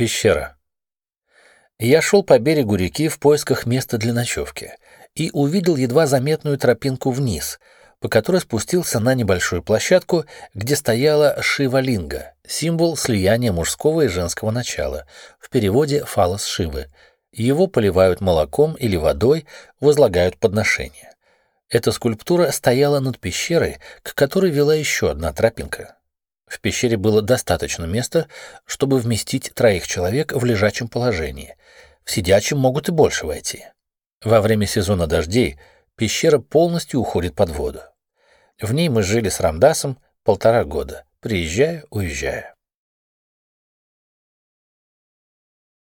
Пещера. Я шел по берегу реки в поисках места для ночевки и увидел едва заметную тропинку вниз, по которой спустился на небольшую площадку, где стояла Шивалинга, символ слияния мужского и женского начала, в переводе фалос Шивы. Его поливают молоком или водой, возлагают подношения. Эта скульптура стояла над пещерой, к которой вела еще одна тропинка. В пещере было достаточно места, чтобы вместить троих человек в лежачем положении. В сидячем могут и больше войти. Во время сезона дождей пещера полностью уходит под воду. В ней мы жили с Рамдасом полтора года, приезжая, уезжая.